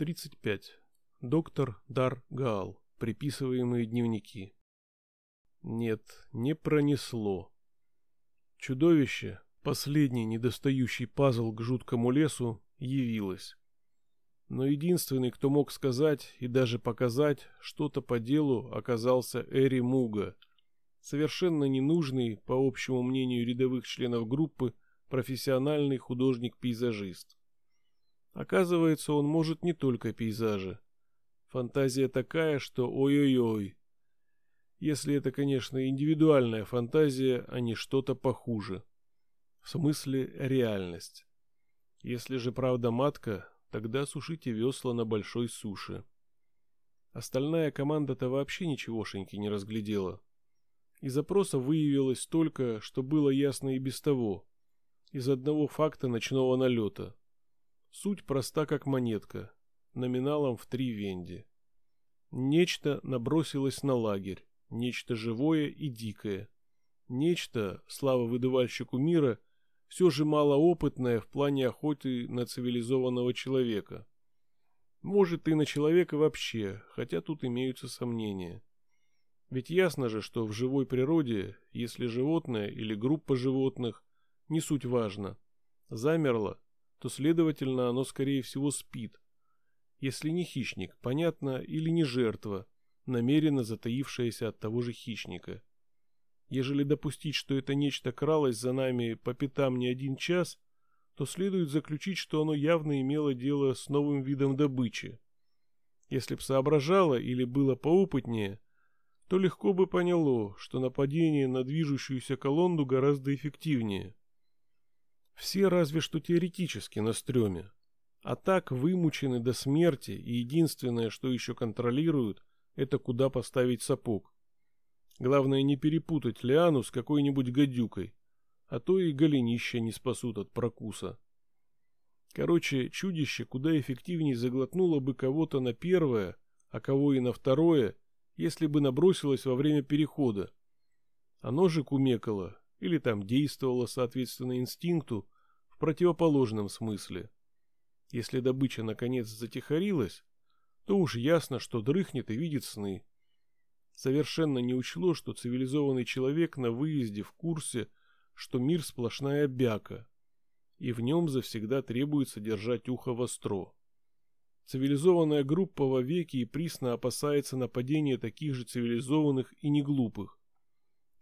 35. Доктор Дар Гаал. Приписываемые дневники. Нет, не пронесло. Чудовище, последний недостающий пазл к жуткому лесу, явилось. Но единственный, кто мог сказать и даже показать что-то по делу, оказался Эри Муга, совершенно ненужный, по общему мнению рядовых членов группы, профессиональный художник-пейзажист. Оказывается, он может не только пейзажи. Фантазия такая, что ой-ой-ой. Если это, конечно, индивидуальная фантазия, а не что-то похуже. В смысле реальность. Если же правда матка, тогда сушите весла на большой суше. Остальная команда-то вообще ничегошеньки не разглядела. Из запроса выявилось только, что было ясно и без того. Из одного факта ночного налета. Суть проста как монетка, номиналом в три венди. Нечто набросилось на лагерь, нечто живое и дикое. Нечто, слава выдавальщику мира, все же малоопытное в плане охоты на цивилизованного человека. Может и на человека вообще, хотя тут имеются сомнения. Ведь ясно же, что в живой природе, если животное или группа животных, не суть важно, замерло, то, следовательно, оно, скорее всего, спит. Если не хищник, понятно, или не жертва, намеренно затаившаяся от того же хищника. Ежели допустить, что это нечто кралось за нами по пятам не один час, то следует заключить, что оно явно имело дело с новым видом добычи. Если б соображало или было поопытнее, то легко бы поняло, что нападение на движущуюся колонну гораздо эффективнее. Все разве что теоретически на стреме. А так вымучены до смерти, и единственное, что еще контролируют, это куда поставить сапог. Главное не перепутать лиану с какой-нибудь гадюкой, а то и голенища не спасут от прокуса. Короче, чудище куда эффективнее заглотнуло бы кого-то на первое, а кого и на второе, если бы набросилось во время перехода. Оно же кумекало, или там действовала соответственно инстинкту противоположном смысле. Если добыча наконец затихарилась, то уж ясно, что дрыхнет и видит сны. Совершенно не учло, что цивилизованный человек на выезде в курсе, что мир сплошная бяка, и в нем завсегда требуется держать ухо востро. Цивилизованная группа вовеки и присно опасается нападения таких же цивилизованных и неглупых.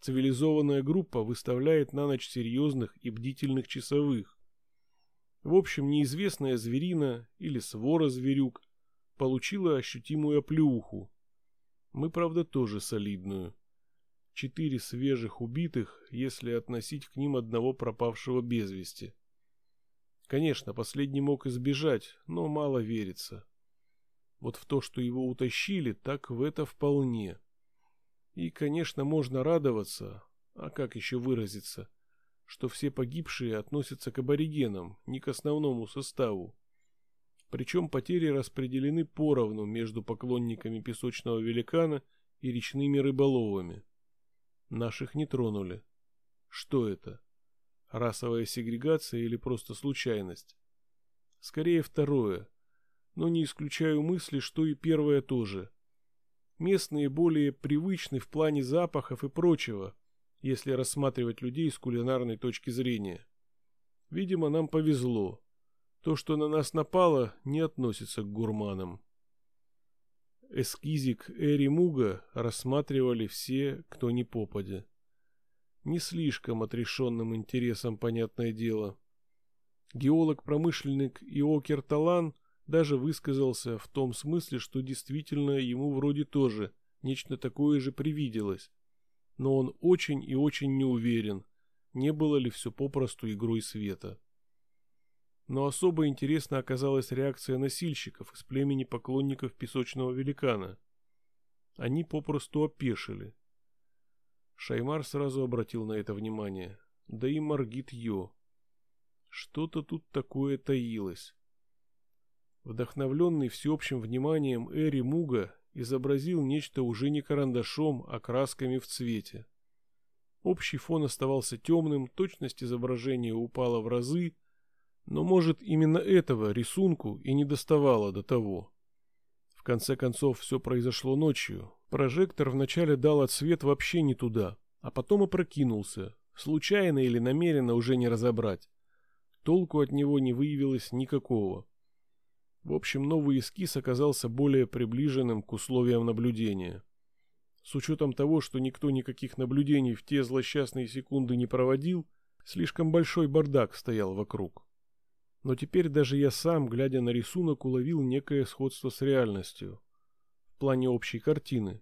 Цивилизованная группа выставляет на ночь серьезных и бдительных часовых. В общем, неизвестная зверина или свора зверюк получила ощутимую оплеуху. Мы, правда, тоже солидную. Четыре свежих убитых, если относить к ним одного пропавшего без вести. Конечно, последний мог избежать, но мало верится. Вот в то, что его утащили, так в это вполне. И, конечно, можно радоваться, а как еще выразиться, что все погибшие относятся к аборигенам, не к основному составу. Причем потери распределены поровну между поклонниками песочного великана и речными рыболовами. Наших не тронули. Что это? Расовая сегрегация или просто случайность? Скорее второе. Но не исключаю мысли, что и первое тоже – Местные более привычны в плане запахов и прочего, если рассматривать людей с кулинарной точки зрения. Видимо, нам повезло. То, что на нас напало, не относится к гурманам. Эскизик Эри Муга рассматривали все, кто не попадя. Не слишком отрешенным интересом, понятное дело. Геолог-промышленник Иокер Талан – даже высказался в том смысле, что действительно ему вроде тоже нечто такое же привиделось. Но он очень и очень не уверен, не было ли все попросту игрой света. Но особо интересна оказалась реакция носильщиков из племени поклонников песочного великана. Они попросту опешили. Шаймар сразу обратил на это внимание, да и Маргит Йо. Что-то тут такое таилось. Вдохновленный всеобщим вниманием Эри Муга изобразил нечто уже не карандашом, а красками в цвете. Общий фон оставался темным, точность изображения упала в разы, Но, может, именно этого рисунку и не доставало до того. В конце концов, все произошло ночью. Прожектор вначале дал отсвет вообще не туда, а потом опрокинулся. Случайно или намеренно уже не разобрать. Толку от него не выявилось никакого. В общем, новый эскиз оказался более приближенным к условиям наблюдения. С учетом того, что никто никаких наблюдений в те злосчастные секунды не проводил, слишком большой бардак стоял вокруг. Но теперь даже я сам, глядя на рисунок, уловил некое сходство с реальностью. В плане общей картины.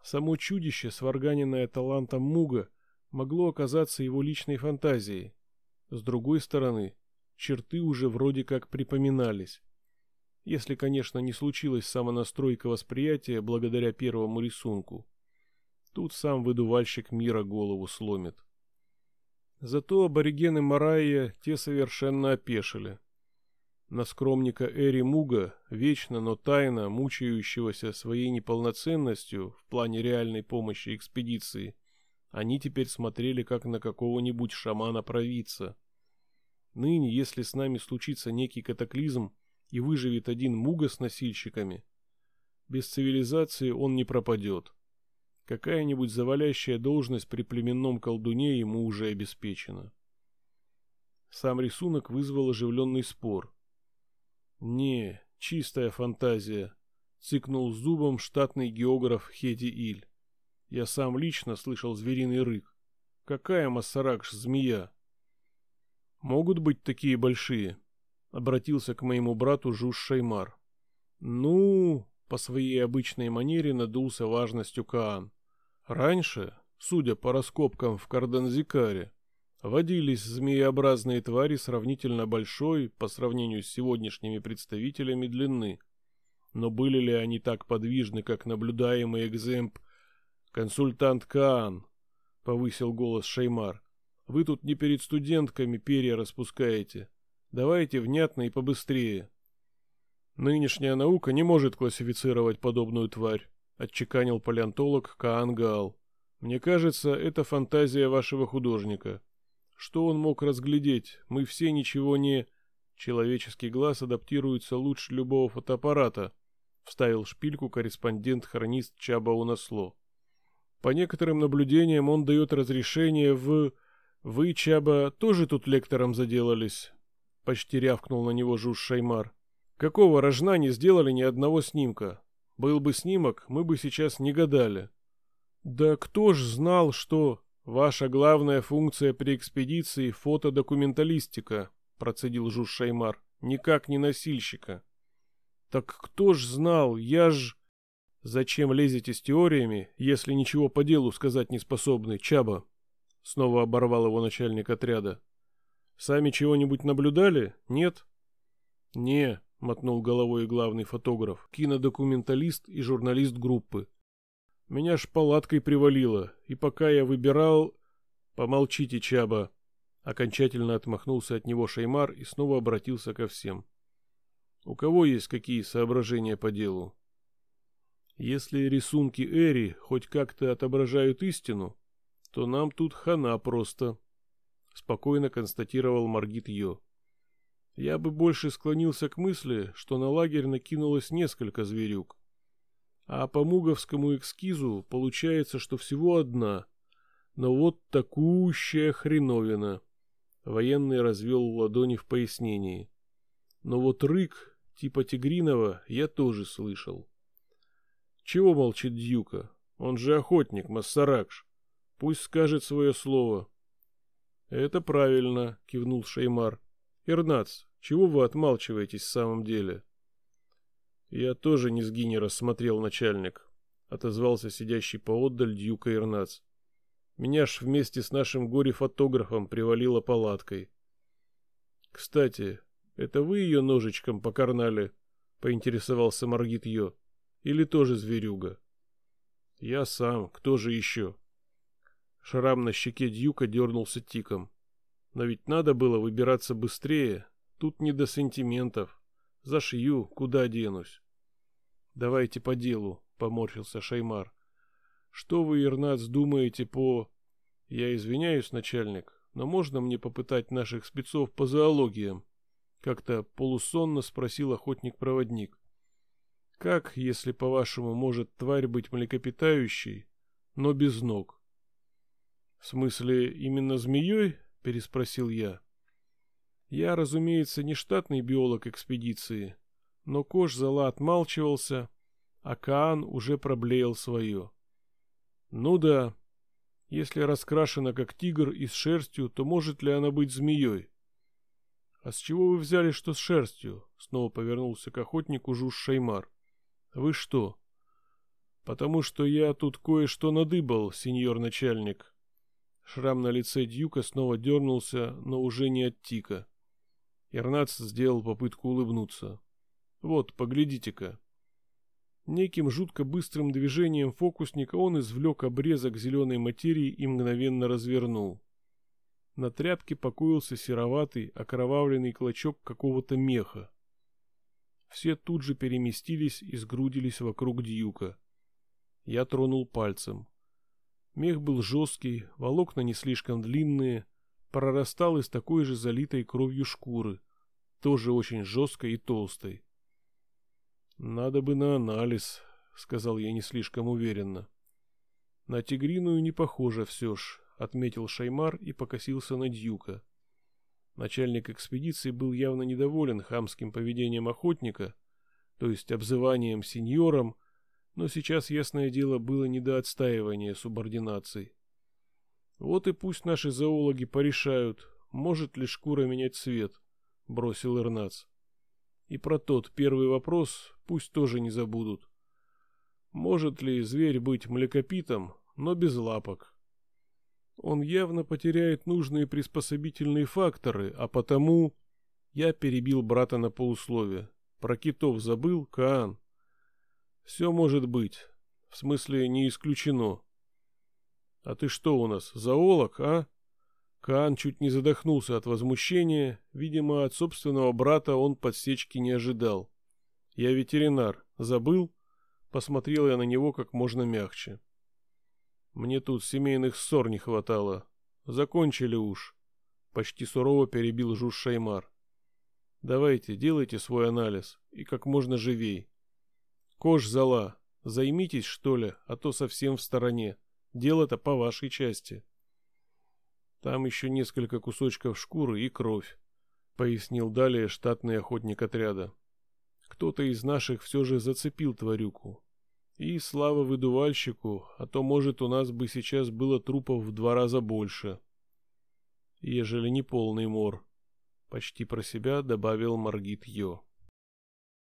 Само чудище, сварганенное талантом Муга, могло оказаться его личной фантазией. С другой стороны, черты уже вроде как припоминались. Если, конечно, не случилась самонастройка восприятия благодаря первому рисунку. Тут сам выдувальщик мира голову сломит. Зато аборигены Марайя те совершенно опешили. На скромника Эри Муга, вечно, но тайно мучающегося своей неполноценностью в плане реальной помощи экспедиции, они теперь смотрели как на какого-нибудь шамана-провидца. Ныне, если с нами случится некий катаклизм и выживет один Муга с носильщиками, без цивилизации он не пропадет. Какая-нибудь завалящая должность при племенном колдуне ему уже обеспечена. Сам рисунок вызвал оживленный спор. «Не, чистая фантазия», — цыкнул зубом штатный географ Хеди Иль. «Я сам лично слышал звериный рык. Какая массаракш змея?» «Могут быть такие большие?» — обратился к моему брату Жуж Шаймар. «Ну...» — по своей обычной манере надулся важностью Каан. Раньше, судя по раскопкам в Кардензикаре, водились змееобразные твари сравнительно большой по сравнению с сегодняшними представителями длины. Но были ли они так подвижны, как наблюдаемый экземп «Консультант Каан», — повысил голос Шеймар. «Вы тут не перед студентками перья распускаете. Давайте внятно и побыстрее». Нынешняя наука не может классифицировать подобную тварь отчеканил палеонтолог Каан Гаал. Мне кажется, это фантазия вашего художника. Что он мог разглядеть? Мы все ничего не... Человеческий глаз адаптируется лучше любого фотоаппарата, вставил шпильку корреспондент-хронист Чаба Унасло. По некоторым наблюдениям он дает разрешение в... Вы, Чаба, тоже тут лектором заделались? Почти рявкнул на него Жуж Шаймар. Какого рожна не сделали ни одного снимка? Был бы снимок, мы бы сейчас не гадали. Да кто ж знал, что ваша главная функция при экспедиции фотодокументалистика, процедил Жуж Шаймар, никак не носильщика. Так кто ж знал, я ж... Зачем лезете с теориями, если ничего по делу сказать не способны, Чаба? Снова оборвал его начальник отряда. Сами чего-нибудь наблюдали? Нет? Не, — мотнул головой главный фотограф, кинодокументалист и журналист группы. «Меня ж палаткой привалило, и пока я выбирал...» «Помолчите, Чаба!» Окончательно отмахнулся от него Шеймар и снова обратился ко всем. «У кого есть какие соображения по делу?» «Если рисунки Эри хоть как-то отображают истину, то нам тут хана просто», — спокойно констатировал Маргит Йо. Я бы больше склонился к мысли, что на лагерь накинулось несколько зверюк. А по муговскому эскизу получается, что всего одна. Но вот такущая хреновина. Военный развел ладони в пояснении. Но вот рык, типа тигриного, я тоже слышал. Чего молчит Дьюка? Он же охотник, Массаракш. Пусть скажет свое слово. Это правильно, кивнул Шеймар. Ирнац, чего вы отмалчиваетесь в самом деле? Я тоже не рассмотрел, начальник, отозвался сидящий поотдаль Дьюка Ирнац. Меня ж вместе с нашим горе-фотографом привалило палаткой. Кстати, это вы ее ножичком покарнали? Поинтересовался Маргит Йо. Или тоже зверюга? Я сам, кто же еще? Шрам на щеке Дьюка дернулся тиком. Но ведь надо было выбираться быстрее, Тут не до сантиментов. Зашью, куда денусь. Давайте по делу, поморщился Шаймар. Что вы, Ирнац, думаете по... Я извиняюсь, начальник, но можно мне попытать наших спецов по зоологиям? Как-то полусонно спросил охотник-проводник. Как, если, по-вашему, может тварь быть млекопитающей, но без ног? В смысле, именно змеей? Переспросил я. Я, разумеется, не штатный биолог экспедиции, но Кош зала отмалчивался, а Каан уже проблеял свое. Ну да, если раскрашена как тигр и с шерстью, то может ли она быть змеей? А с чего вы взяли, что с шерстью? Снова повернулся к охотнику Жуж Шаймар. Вы что? Потому что я тут кое-что надыбал, сеньор начальник. Шрам на лице Дьюка снова дернулся, но уже не от тика. Ирнац сделал попытку улыбнуться. Вот, поглядите-ка. Неким жутко быстрым движением фокусника он извлек обрезок зеленой материи и мгновенно развернул. На тряпке покоился сероватый, окровавленный клочок какого-то меха. Все тут же переместились и сгрудились вокруг дьюка. Я тронул пальцем. Мех был жесткий, волокна не слишком длинные, прорастал из такой же залитой кровью шкуры, тоже очень жесткой и толстой. «Надо бы на анализ», — сказал я не слишком уверенно. «На тигриную не похоже все ж», — отметил Шаймар и покосился на Дьюка. Начальник экспедиции был явно недоволен хамским поведением охотника, то есть обзыванием сеньором, но сейчас, ясное дело, было не до отстаивания субординаций. «Вот и пусть наши зоологи порешают, может ли шкура менять цвет», — бросил Ирнац. И про тот первый вопрос пусть тоже не забудут. Может ли зверь быть млекопитом, но без лапок? Он явно потеряет нужные приспособительные факторы, а потому... Я перебил брата на полусловие. Про китов забыл, Каан. Все может быть. В смысле, не исключено. А ты что у нас, зоолог, а? Каан чуть не задохнулся от возмущения. Видимо, от собственного брата он подсечки не ожидал. «Я ветеринар. Забыл?» Посмотрел я на него как можно мягче. «Мне тут семейных ссор не хватало. Закончили уж». Почти сурово перебил Жуж Шаймар. «Давайте, делайте свой анализ. И как можно живей. Кож зала. Займитесь, что ли, а то совсем в стороне. Дело-то по вашей части». Там еще несколько кусочков шкуры и кровь, пояснил далее штатный охотник отряда. Кто-то из наших все же зацепил тварюку. И слава выдувальщику, а то, может, у нас бы сейчас было трупов в два раза больше. Ежели не полный мор. Почти про себя добавил Маргит Йо.